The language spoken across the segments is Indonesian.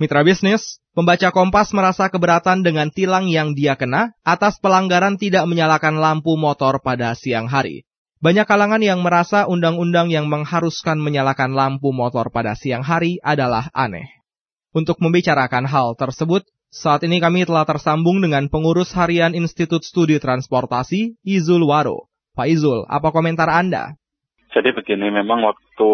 Mitra bisnis, pembaca Kompas merasa keberatan dengan tilang yang dia kena atas pelanggaran tidak menyalakan lampu motor pada siang hari. Banyak kalangan yang merasa undang-undang yang mengharuskan menyalakan lampu motor pada siang hari adalah aneh. Untuk membicarakan hal tersebut, saat ini kami telah tersambung dengan pengurus harian Institut Studi Transportasi, Izul Waro. Pak Izul, apa komentar Anda? Jadi begini, memang waktu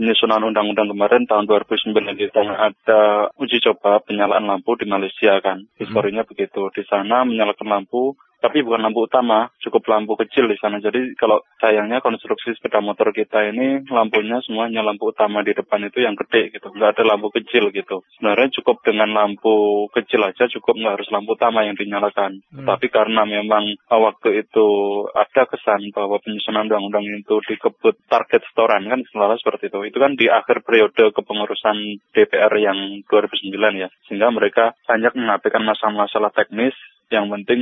penyusunan undang-undang kemarin tahun 2009 kita ada uji coba penyalaan lampu di Malaysia kan. Hmm. Historinya hmm. begitu. Di sana menyalakan lampu tapi bukan lampu utama, cukup lampu kecil di sana. Jadi kalau sayangnya konstruksi sepeda motor kita ini lampunya semuanya lampu utama di depan itu yang gede gitu, nggak ada lampu kecil gitu. Sebenarnya cukup dengan lampu kecil aja cukup nggak harus lampu utama yang dinyalakan. Hmm. Tapi karena memang waktu itu ada kesan bahwa penyusunan undang-undang itu dikebut target setoran kan selalu seperti itu. Itu kan di akhir periode kepengurusan DPR yang 2009 ya, sehingga mereka banyak mengabaikan masalah-masalah teknis yang penting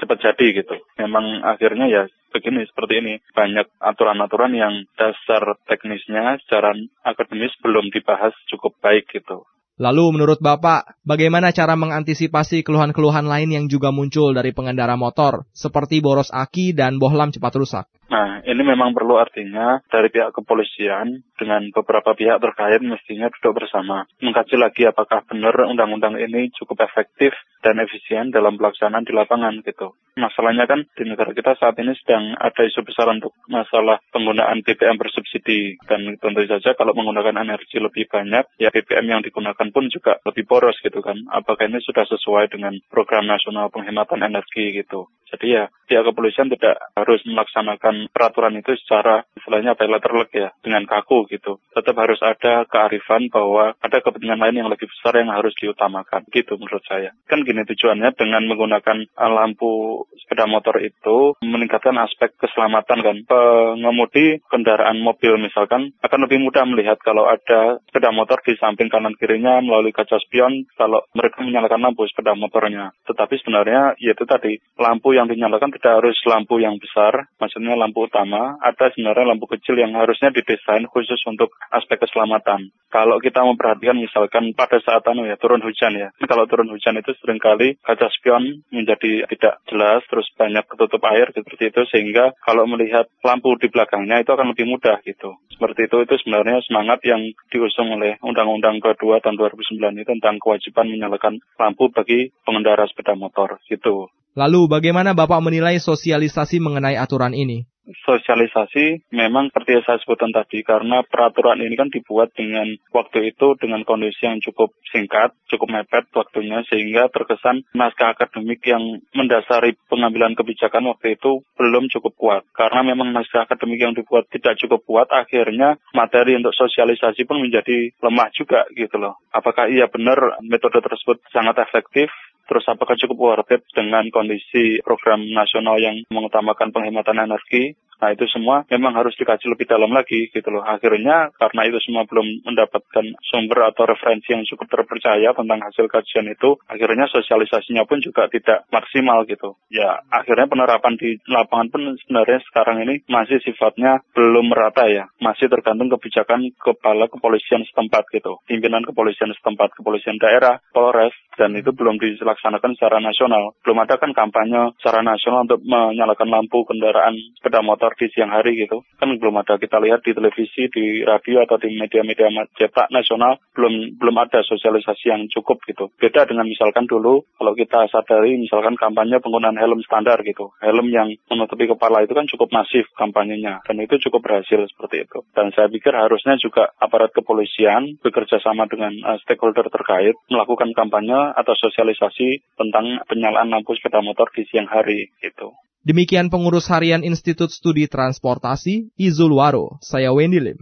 cepat jadi gitu. Memang akhirnya ya begini seperti ini banyak aturan-aturan yang dasar teknisnya secara akademis belum dibahas cukup baik gitu. Lalu menurut Bapak, bagaimana cara mengantisipasi keluhan-keluhan lain yang juga muncul dari pengendara motor, seperti boros aki dan bohlam cepat rusak? Nah, ini memang perlu artinya dari pihak kepolisian dengan beberapa pihak terkait mestinya duduk bersama. Mengkaji lagi apakah benar undang-undang ini cukup efektif dan efisien dalam pelaksanaan di lapangan gitu. Masalahnya kan di negara kita saat ini sedang ada isu besar untuk masalah penggunaan BBM bersubsidi. Dan tentu saja kalau menggunakan energi lebih banyak, ya BBM yang digunakan pun juga lebih boros gitu kan. Apakah ini sudah sesuai dengan program nasional penghematan energi gitu. Jadi ya pihak kepolisian tidak harus melaksanakan peraturan itu secara istilahnya letterlek ya dengan kaku gitu. Tetap harus ada kearifan bahwa ada kepentingan lain yang lebih besar yang harus diutamakan gitu menurut saya. Kan gini tujuannya dengan menggunakan lampu sepeda motor itu meningkatkan aspek keselamatan kan. Pengemudi kendaraan mobil misalkan akan lebih mudah melihat kalau ada sepeda motor di samping kanan kirinya melalui kaca spion kalau mereka menyalakan lampu sepeda motornya. Tetapi sebenarnya yaitu tadi lampu yang dinyalakan tidak harus lampu yang besar, maksudnya lampu utama, ada sebenarnya lampu kecil yang harusnya didesain khusus untuk aspek keselamatan. Kalau kita memperhatikan misalkan pada saat anu ya turun hujan ya, kalau turun hujan itu sering kali kaca spion menjadi tidak jelas, terus banyak ketutup air seperti itu sehingga kalau melihat lampu di belakangnya itu akan lebih mudah gitu. Seperti itu itu sebenarnya semangat yang diusung oleh Undang-Undang kedua tahun 2009 itu tentang kewajiban menyalakan lampu bagi pengendara sepeda motor gitu. Lalu bagaimana Bapak menilai sosialisasi mengenai aturan ini? Sosialisasi memang seperti yang saya sebutkan tadi karena peraturan ini kan dibuat dengan waktu itu dengan kondisi yang cukup singkat, cukup mepet waktunya sehingga terkesan naskah akademik yang mendasari pengambilan kebijakan waktu itu belum cukup kuat. Karena memang naskah akademik yang dibuat tidak cukup kuat akhirnya materi untuk sosialisasi pun menjadi lemah juga gitu loh. Apakah iya benar metode tersebut sangat efektif Terus apakah cukup worth it dengan kondisi program nasional yang mengutamakan penghematan energi? Nah itu semua memang harus dikaji lebih dalam lagi gitu loh. Akhirnya karena itu semua belum mendapatkan sumber atau referensi yang cukup terpercaya tentang hasil kajian itu, akhirnya sosialisasinya pun juga tidak maksimal gitu. Ya akhirnya penerapan di lapangan pun sebenarnya sekarang ini masih sifatnya belum merata ya. Masih tergantung kebijakan kepala kepolisian setempat gitu. Pimpinan kepolisian setempat, kepolisian daerah, Polres, dan itu belum dilaksanakan secara nasional. Belum ada kan kampanye secara nasional untuk menyalakan lampu kendaraan sepeda motor di siang hari gitu. Kan belum ada. Kita lihat di televisi di radio atau di media-media cetak nasional belum belum ada sosialisasi yang cukup gitu. Beda dengan misalkan dulu kalau kita sadari misalkan kampanye penggunaan helm standar gitu. Helm yang menutupi kepala itu kan cukup masif kampanyenya dan itu cukup berhasil seperti itu. Dan saya pikir harusnya juga aparat kepolisian bekerja sama dengan uh, stakeholder terkait melakukan kampanye atau sosialisasi tentang penyalaan lampu sepeda motor di siang hari gitu. Demikian pengurus harian Institut Studi Transportasi, Izul Waro. Saya Wendy Lim.